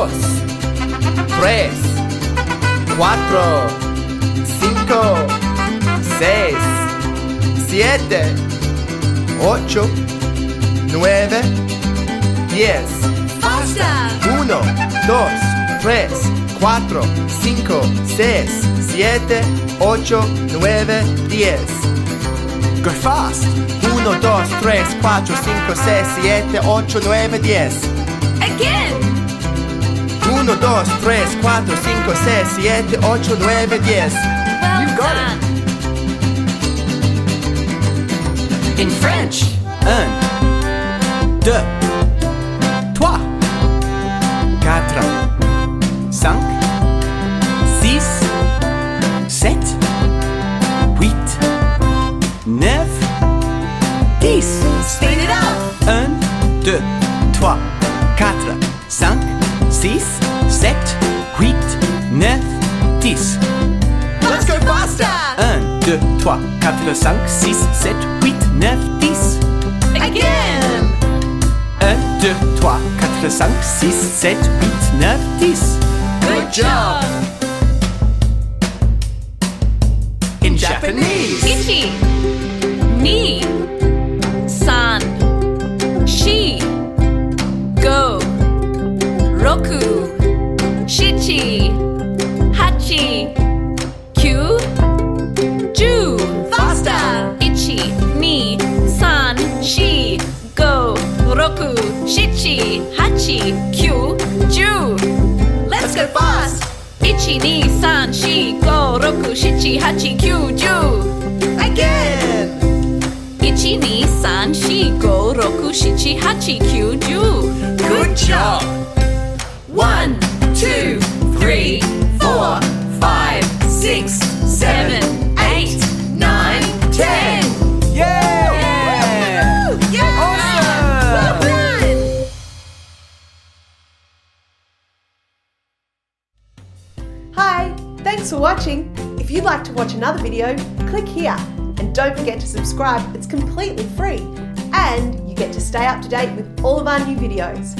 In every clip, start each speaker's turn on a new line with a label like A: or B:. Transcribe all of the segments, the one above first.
A: dos, tres, cuatro, cinco, seis, siete, ocho, nueve, diez.
B: Faster!
A: Uno, dos, tres, cuatro, cinco, seis, siete, ocho, nueve, diez. Go fast! Uno, dos, tres, cuatro, cinco, seis, siete, ocho, nueve, diez.
B: Again!
A: Uno, dos, tres, cuatro, cinco, seis, siete, ocho, nueve, diez.
B: Well
A: You got
B: done.
A: it. In French. 3, 4, 5, 6, 7, 8, 9, 10.
B: Again!
A: 1, 2, 3, 4, 5, 6, 7, 8, 9, 10.
B: Good job!
A: In Japanese.
B: Ichi, ni, hachi, kyu, ju. Let's go fast! Ichi, ni, san, shi, go, roku, shichi, hachi, kyu, ju.
A: Again.
B: Ichi, ni, san, shi, go, roku, shichi, hachi, kyu, ju.
A: Good job.
B: One, two, three,
C: Hi, thanks for watching. If you'd like to watch another video, click here. And don't forget to subscribe, it's completely free. And you get to stay up to date with all of our new videos.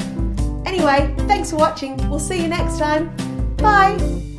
C: Anyway, thanks for watching. We'll see you next time. Bye.